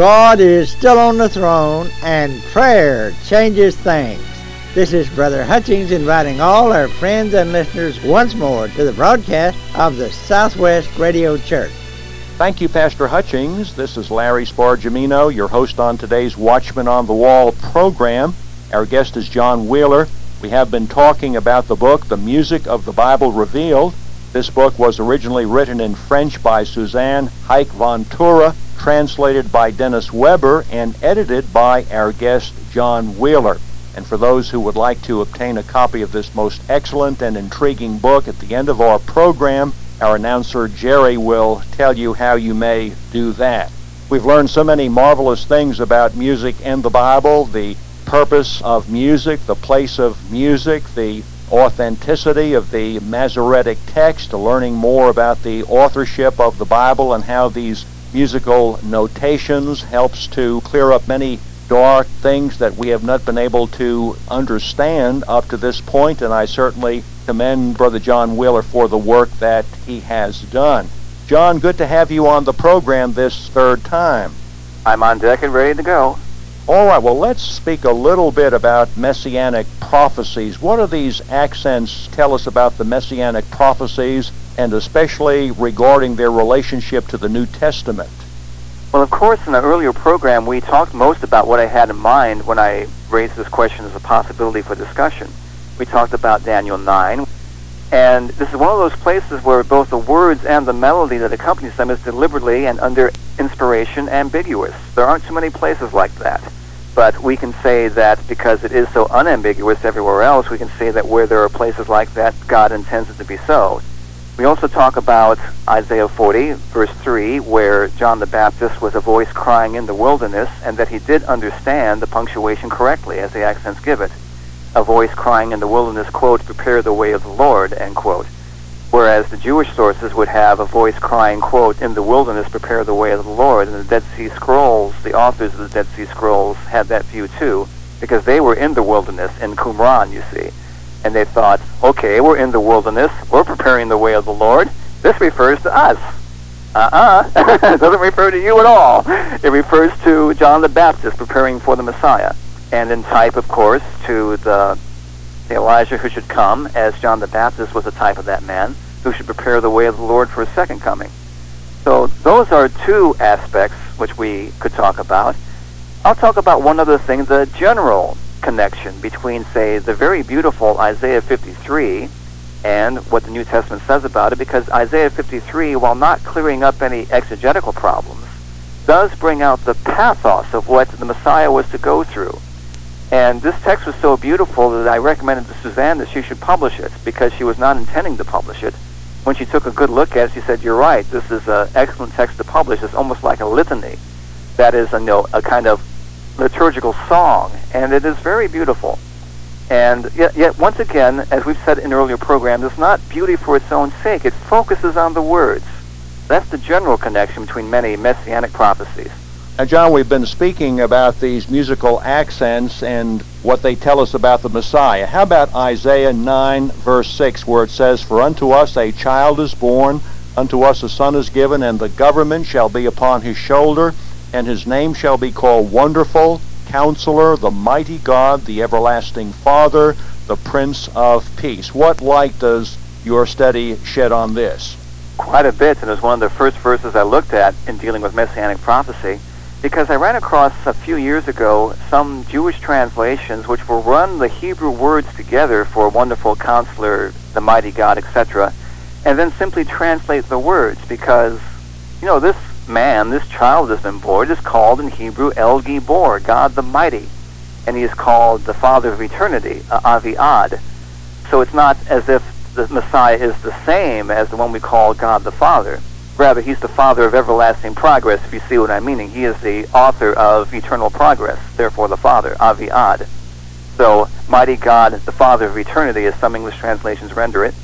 God is still on the throne and prayer changes things. This is Brother Hutchings inviting all our friends and listeners once more to the broadcast of the Southwest Radio Church. Thank you, Pastor Hutchings. This is Larry Spargimino, your host on today's Watchman on the Wall program. Our guest is John Wheeler. We have been talking about the book, The Music of the Bible Revealed. This book was originally written in French by Suzanne Haïk-Vantoura, translated by Dennis Weber, and edited by our guest John Wheeler. And for those who would like to obtain a copy of this most excellent and intriguing book at the end of our program, our announcer Jerry will tell you how you may do that. We've learned so many marvelous things about music and the Bible, the purpose of music, the place of music, the authenticity of the Masoretic text, learning more about the authorship of the Bible and how these musical notations helps to clear up many dark things that we have not been able to understand up to this point, and I certainly commend Brother John Wheeler for the work that he has done. John, good to have you on the program this third time. I'm on deck and ready to go. All right, well, let's speak a little bit about messianic prophecies. What do these accents tell us about the messianic prophecies, and especially regarding their relationship to the New Testament? Well, of course, in the earlier program, we talked most about what I had in mind when I raised this question as a possibility for discussion. We talked about Daniel 9, and this is one of those places where both the words and the melody that accompanies them is deliberately and under inspiration ambiguous. There aren't too many places like that. But we can say that because it is so unambiguous everywhere else, we can say that where there are places like that, God intends it to be so. We also talk about Isaiah 40, verse 3, where John the Baptist was a voice crying in the wilderness, and that he did understand the punctuation correctly as the accents give it. A voice crying in the wilderness, quote, prepare the way of the Lord, end quote whereas the Jewish sources would have a voice crying, quote, in the wilderness prepare the way of the Lord. And the Dead Sea Scrolls, the authors of the Dead Sea Scrolls had that view too, because they were in the wilderness in Qumran, you see. And they thought, okay, we're in the wilderness, we're preparing the way of the Lord. This refers to us. Uh-uh. it doesn't refer to you at all. It refers to John the Baptist preparing for the Messiah. And in type, of course, to the the Elijah who should come, as John the Baptist was a type of that man, who should prepare the way of the Lord for his second coming. So those are two aspects which we could talk about. I'll talk about one other thing, the general connection between, say, the very beautiful Isaiah 53 and what the New Testament says about it, because Isaiah 53, while not clearing up any exegetical problems, does bring out the pathos of what the Messiah was to go through. And this text was so beautiful that I recommended to Suzanne that she should publish it because she was not intending to publish it. When she took a good look at it, she said, "You're right. This is an excellent text to publish. It's almost like a litany. That is a, you know, a kind of liturgical song, and it is very beautiful. And yet, yet, once again, as we've said in earlier programs, it's not beauty for its own sake. It focuses on the words. That's the general connection between many messianic prophecies. Now, John, we've been speaking about these musical accents and what they tell us about the Messiah. How about Isaiah 9, verse 6, where it says, For unto us a child is born, unto us a son is given, and the government shall be upon his shoulder, and his name shall be called Wonderful, Counselor, the Mighty God, the Everlasting Father, the Prince of Peace. What light does your study shed on this? Quite a bit, and it was one of the first verses I looked at in dealing with Messianic prophecy because I ran across a few years ago some Jewish translations which will run the Hebrew words together for wonderful counselor, the mighty God, etc., and then simply translate the words because, you know, this man, this child that's been born is called in Hebrew El Gibor, God the Mighty, and he is called the Father of Eternity, uh, Aviad. So it's not as if the Messiah is the same as the one we call God the Father Rather, he's the father of everlasting progress, if you see what I'm meaning. He is the author of eternal progress, therefore the father, Aviad. So, mighty God, the father of eternity, as some English translations render it.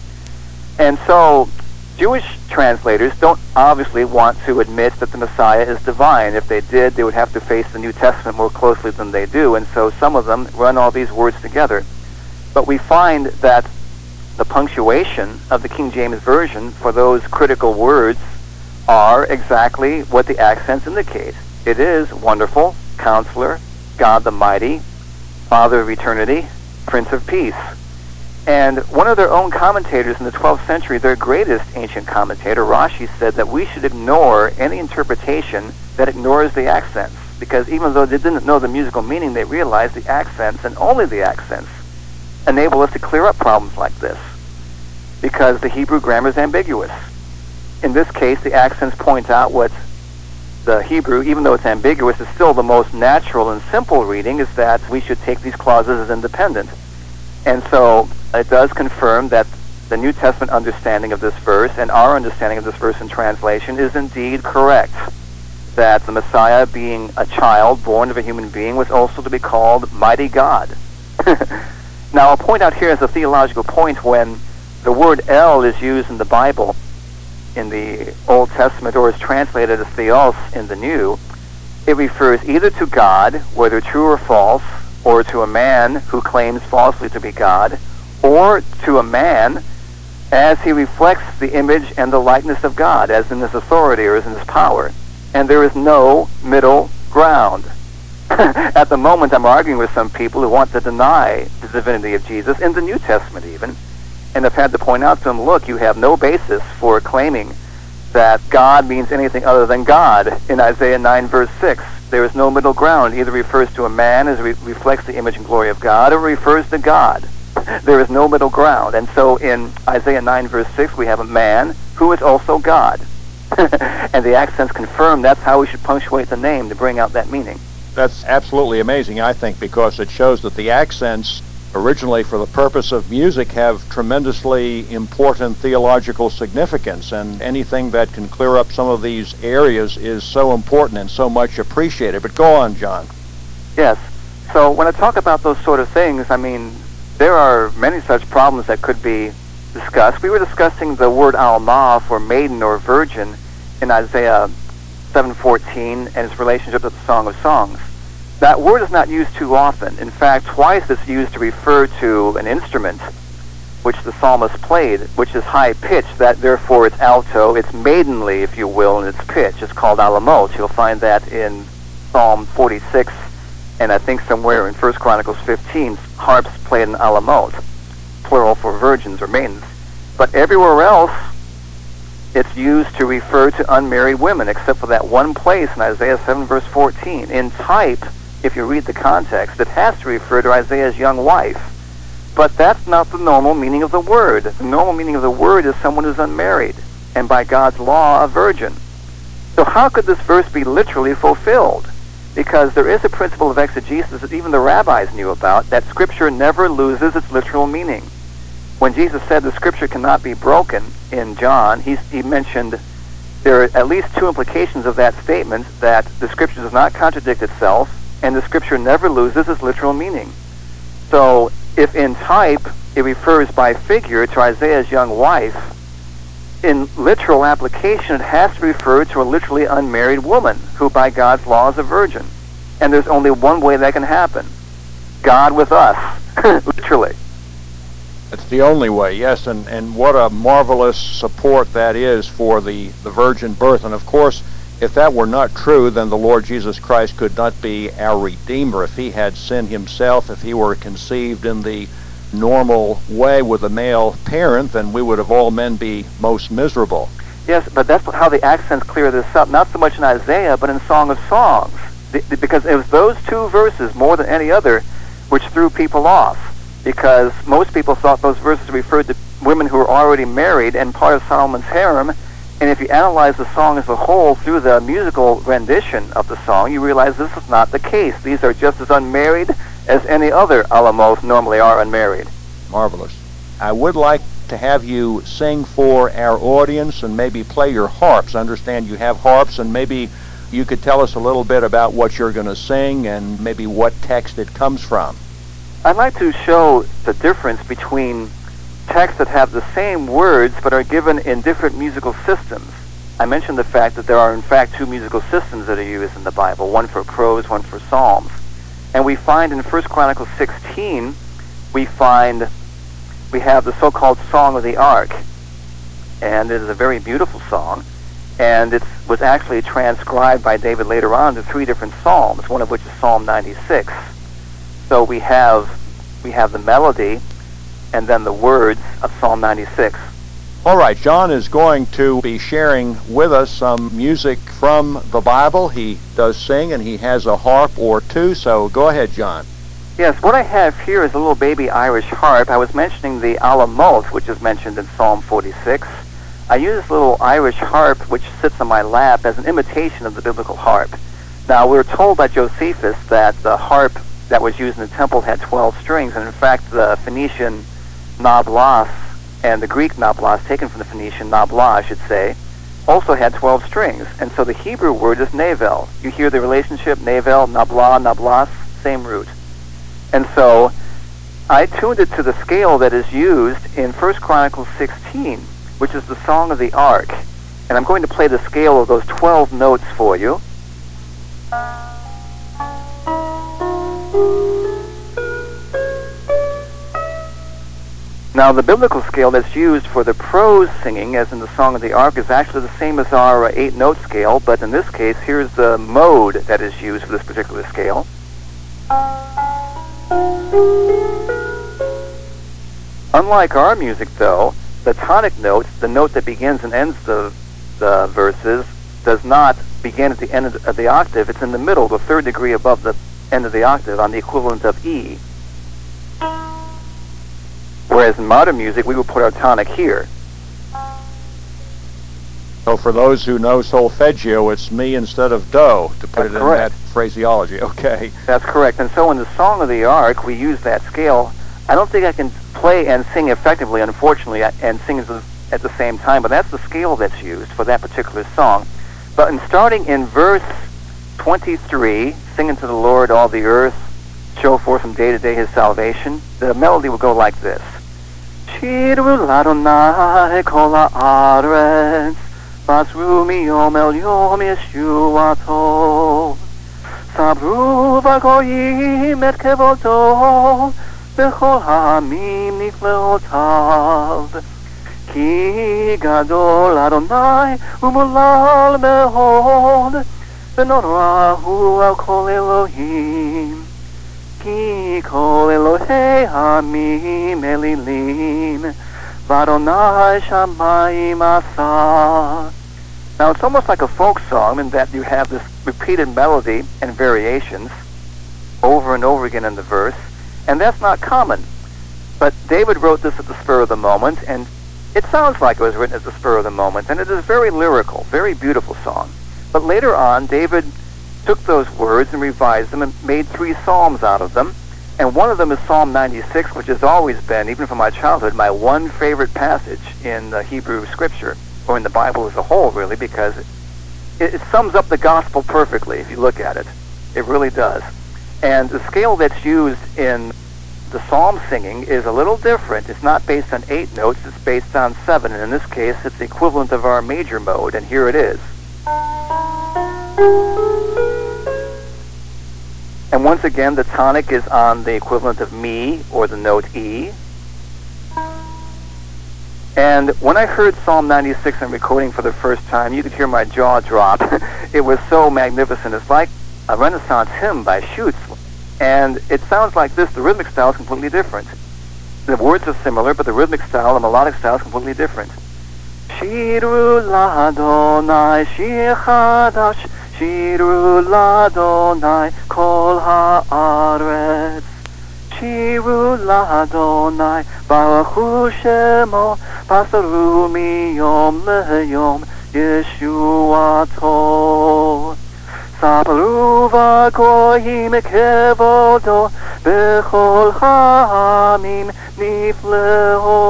And so, Jewish translators don't obviously want to admit that the Messiah is divine. If they did, they would have to face the New Testament more closely than they do, and so some of them run all these words together. But we find that the punctuation of the King James Version for those critical words are exactly what the accents indicate. It is wonderful, counselor, God the mighty, Father of eternity, Prince of peace. And one of their own commentators in the 12th century, their greatest ancient commentator, Rashi, said that we should ignore any interpretation that ignores the accents. Because even though they didn't know the musical meaning, they realized the accents, and only the accents, enable us to clear up problems like this. Because the Hebrew grammar is ambiguous. In this case, the accents point out what the Hebrew, even though it's ambiguous, is still the most natural and simple reading, is that we should take these clauses as independent. And so it does confirm that the New Testament understanding of this verse and our understanding of this verse in translation is indeed correct. That the Messiah, being a child born of a human being, was also to be called Mighty God. now, I'll point out here as a theological point when the word El is used in the Bible in the Old Testament or is translated as Theos in the New, it refers either to God, whether true or false, or to a man who claims falsely to be God, or to a man as he reflects the image and the likeness of God, as in his authority or as in his power. And there is no middle ground. At the moment, I'm arguing with some people who want to deny the divinity of Jesus, in the New Testament even, and I've had to point out to them, look, you have no basis for claiming that God means anything other than God in Isaiah 9, verse 6. There is no middle ground. It either refers to a man as re- reflects the image and glory of God or refers to God. there is no middle ground. And so in Isaiah 9, verse 6, we have a man who is also God. and the accents confirm that's how we should punctuate the name to bring out that meaning. That's absolutely amazing, I think, because it shows that the accents originally for the purpose of music have tremendously important theological significance and anything that can clear up some of these areas is so important and so much appreciated. But go on, John. Yes. So when I talk about those sort of things, I mean, there are many such problems that could be discussed. We were discussing the word alma for maiden or virgin in Isaiah 7:14 and its relationship to the Song of Songs. That word is not used too often. In fact, twice it's used to refer to an instrument which the psalmist played, which is high pitched, that therefore it's alto, it's maidenly, if you will, in its pitch. It's called alamot. You'll find that in Psalm 46 and I think somewhere in 1 Chronicles 15, harps played in alamot, plural for virgins or maidens. But everywhere else, it's used to refer to unmarried women, except for that one place in Isaiah 7, verse 14. In type, if you read the context, it has to refer to Isaiah's young wife. But that's not the normal meaning of the word. The normal meaning of the word is someone who's unmarried, and by God's law, a virgin. So how could this verse be literally fulfilled? Because there is a principle of exegesis that even the rabbis knew about, that Scripture never loses its literal meaning. When Jesus said the Scripture cannot be broken in John, he, he mentioned there are at least two implications of that statement, that the Scripture does not contradict itself, and the scripture never loses its literal meaning. So if in type it refers by figure to Isaiah's young wife, in literal application it has to refer to a literally unmarried woman who by God's law is a virgin. And there's only one way that can happen. God with us, literally. It's the only way, yes, and, and what a marvelous support that is for the, the virgin birth. And of course, if that were not true, then the Lord Jesus Christ could not be our Redeemer. If he had sinned himself, if he were conceived in the normal way with a male parent, then we would of all men be most miserable. Yes, but that's how the accents clear this up. Not so much in Isaiah, but in Song of Songs. because it was those two verses, more than any other, which threw people off. Because most people thought those verses referred to women who were already married and part of Solomon's harem, and if you analyze the song as a whole through the musical rendition of the song, you realize this is not the case. These are just as unmarried as any other alamos normally are unmarried. Marvelous. I would like to have you sing for our audience and maybe play your harps. I understand you have harps, and maybe you could tell us a little bit about what you're going to sing and maybe what text it comes from. I'd like to show the difference between texts that have the same words but are given in different musical systems. I mentioned the fact that there are in fact two musical systems that are used in the Bible, one for prose, one for psalms. And we find in 1 Chronicles 16, we find we have the so-called Song of the Ark. And it is a very beautiful song. and it was actually transcribed by David later on to three different psalms, one of which is Psalm 96. So we have we have the melody and then the words of Psalm 96. All right, John is going to be sharing with us some music from the Bible. He does sing and he has a harp or two, so go ahead, John. Yes, what I have here is a little baby Irish harp. I was mentioning the alamoth, which is mentioned in Psalm 46. I use this little Irish harp, which sits on my lap, as an imitation of the biblical harp. Now, we are told by Josephus that the harp that was used in the temple had 12 strings, and in fact, the Phoenician nablas and the Greek nablas, taken from the Phoenician nabla, I should say, also had 12 strings. And so the Hebrew word is navel. You hear the relationship, navel, nabla, nablas, same root. And so I tuned it to the scale that is used in 1 Chronicles 16 which is the Song of the Ark. And I'm going to play the scale of those 12 notes for you. Now, the biblical scale that's used for the prose singing, as in the Song of the Ark, is actually the same as our uh, eight note scale, but in this case, here's the mode that is used for this particular scale. Unlike our music, though, the tonic note, the note that begins and ends the, the verses, does not begin at the end of the octave. It's in the middle, the third degree above the end of the octave, on the equivalent of E. Whereas in modern music, we would put our tonic here. So for those who know solfeggio, it's mi instead of do, to put That's it correct. in that phraseology. Okay. That's correct. And so in the Song of the Ark, we use that scale. I don't think I can play and sing effectively, unfortunately, and sing at the same time, but that's the scale that's used for that particular song. But in starting in verse 23, singing to the Lord all the earth, show forth from day to day his salvation, the melody will go like this שירו לאדוני כל הארץ, בצרו מיום אל יום ישועתו. סברו בגויים את כבודו, בכל העמים נפלאותיו. כי גדול אדוני ומולל מאוד, ונורא הוא על כל אלוהים. כי כל אלוהי עמים אלילים, ואדוני שמיים עשה. Now it's almost like a folk song in that you have this repeated melody and variations over and over again in the verse, and that's not common. But David wrote this at the spur of the moment, and it sounds like it was written at the spur of the moment, and it is very lyrical, very beautiful song. But later on, David took those words and revised them and made three psalms out of them. And one of them is Psalm 96, which has always been, even from my childhood, my one favorite passage in the Hebrew Scripture, or in the Bible as a whole, really, because it, it sums up the gospel perfectly if you look at it. It really does. And the scale that's used in the psalm singing is a little different. It's not based on eight notes, it's based on seven. And in this case, it's the equivalent of our major mode, and here it is. And once again, the tonic is on the equivalent of mi, or the note E. And when I heard Psalm 96 in recording for the first time, you could hear my jaw drop. it was so magnificent. It's like a Renaissance hymn by Schütz. And it sounds like this. The rhythmic style is completely different. The words are similar, but the rhythmic style, the melodic style is completely different. Shiru ladonai shir chadash Shiru ladonai kol haaretz Shiru ladonai baruch shemo pasaru miyom lehayom Yeshuato Saparu vagoyim kevodo bechol hamim nifleotav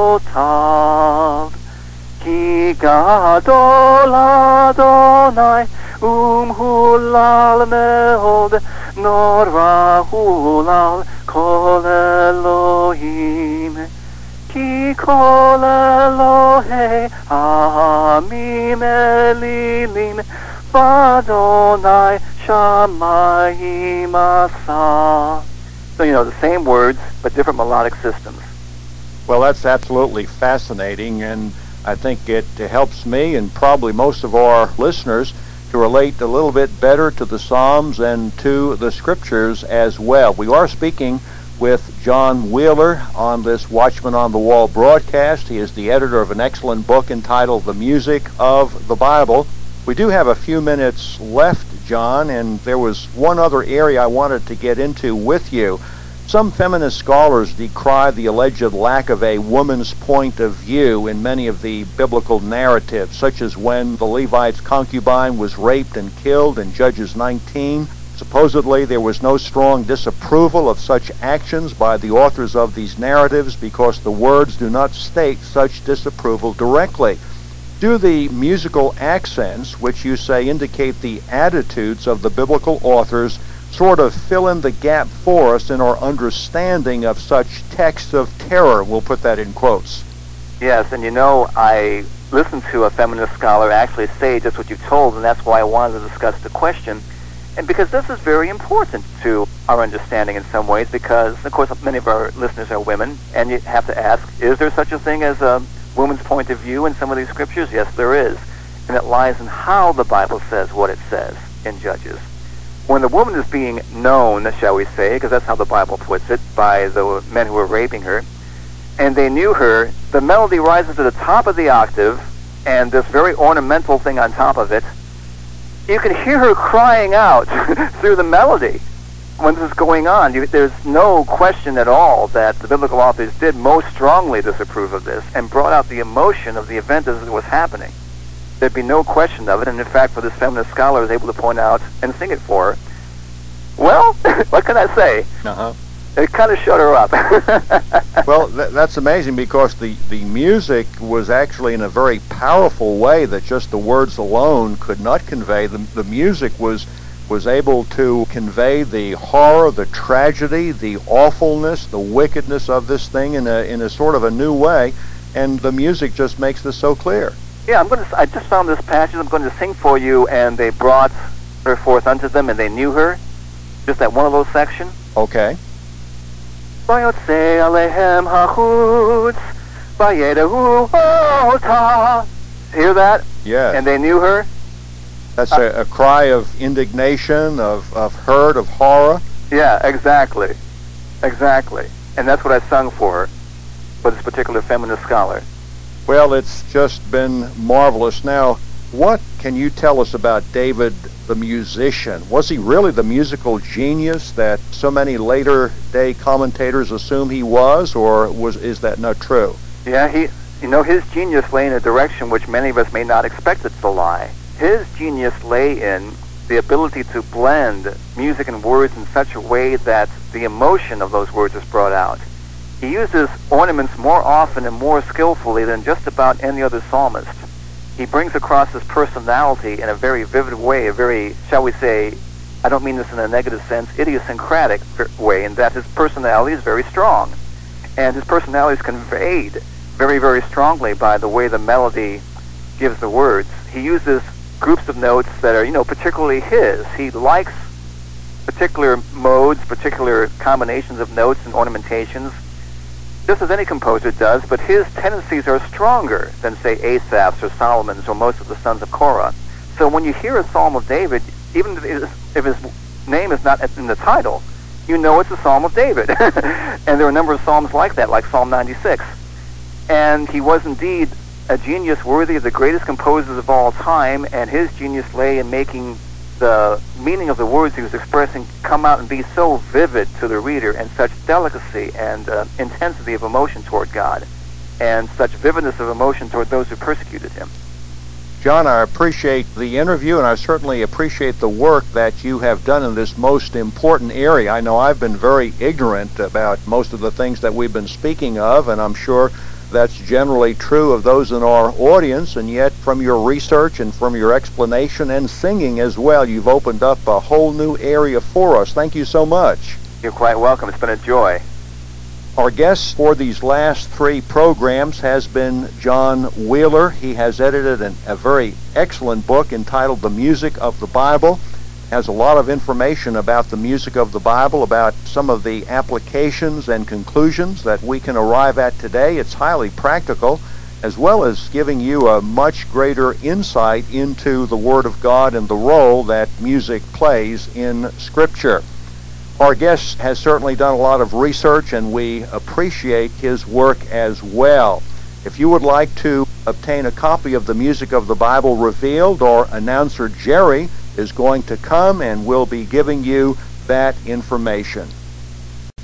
Ki gadol adonai Um hulal meod, nora hulal kol Elohim. Ki kol Elohe amim elilim, vadonai shamayim. So, you know, the same words, but different melodic systems. Well, that's absolutely fascinating, and I think it helps me and probably most of our listeners to relate a little bit better to the Psalms and to the Scriptures as well. We are speaking with John Wheeler on this Watchman on the Wall broadcast. He is the editor of an excellent book entitled The Music of the Bible. We do have a few minutes left, John, and there was one other area I wanted to get into with you. Some feminist scholars decry the alleged lack of a woman's point of view in many of the biblical narratives, such as when the Levite's concubine was raped and killed in Judges 19. Supposedly, there was no strong disapproval of such actions by the authors of these narratives because the words do not state such disapproval directly. Do the musical accents, which you say indicate the attitudes of the biblical authors, sort of fill in the gap for us in our understanding of such texts of terror. We'll put that in quotes. Yes, and you know, I listened to a feminist scholar actually say just what you told, and that's why I wanted to discuss the question. And because this is very important to our understanding in some ways, because, of course, many of our listeners are women, and you have to ask, is there such a thing as a woman's point of view in some of these scriptures? Yes, there is. And it lies in how the Bible says what it says in Judges when the woman is being known, shall we say, because that's how the Bible puts it, by the men who were raping her, and they knew her, the melody rises to the top of the octave, and this very ornamental thing on top of it, you can hear her crying out through the melody when this is going on. You, there's no question at all that the biblical authors did most strongly disapprove of this and brought out the emotion of the event as it was happening. There'd be no question of it, and in fact, for this feminist scholar, was able to point out and sing it for her. Well, what can I say? Uh-huh. It kind of shut her up. well, th- that's amazing because the, the music was actually in a very powerful way that just the words alone could not convey. The, the music was was able to convey the horror, the tragedy, the awfulness, the wickedness of this thing in a in a sort of a new way, and the music just makes this so clear. Yeah, I'm going to. I just found this passage. I'm going to sing for you, and they brought her forth unto them, and they knew her. Just that one of those sections. Okay. Hear that? Yeah. And they knew her. That's uh, a, a, cry of indignation, of, of hurt, of horror. Yeah, exactly. Exactly. And that's what I sung for her, for this particular feminist scholar. Well, it's just been marvelous. Now, what can you tell us about David the musician? Was he really the musical genius that so many later day commentators assume he was, or was is that not true? Yeah, he you know his genius lay in a direction which many of us may not expect it to lie. His genius lay in the ability to blend music and words in such a way that the emotion of those words is brought out. He uses ornaments more often and more skillfully than just about any other psalmist. He brings across his personality in a very vivid way, a very, shall we say, I don't mean this in a negative sense, idiosyncratic way, in that his personality is very strong. And his personality is conveyed very, very strongly by the way the melody gives the words. He uses groups of notes that are, you know, particularly his. He likes particular modes, particular combinations of notes and ornamentations just as any composer does, but his tendencies are stronger than, say, Asaph's or Solomon's or most of the sons of Korah. So when you hear a Psalm of David, even if his name is not in the title, you know it's a Psalm of David. and there are a number of Psalms like that, like Psalm 96. And he was indeed a genius worthy of the greatest composers of all time, and his genius lay in making the meaning of the words he was expressing come out and be so vivid to the reader and such delicacy and uh, intensity of emotion toward God and such vividness of emotion toward those who persecuted him. John, I appreciate the interview and I certainly appreciate the work that you have done in this most important area. I know I've been very ignorant about most of the things that we've been speaking of, and I'm sure that's generally true of those in our audience, and yet from your research and from your explanation and singing as well, you've opened up a whole new area for us. Thank you so much. You're quite welcome. It's been a joy. Our guest for these last three programs has been John Wheeler. He has edited an, a very excellent book entitled The Music of the Bible has a lot of information about the music of the Bible, about some of the applications and conclusions that we can arrive at today. It's highly practical, as well as giving you a much greater insight into the Word of God and the role that music plays in Scripture. Our guest has certainly done a lot of research, and we appreciate his work as well. If you would like to obtain a copy of the Music of the Bible Revealed, or announcer Jerry is going to come and will be giving you that information.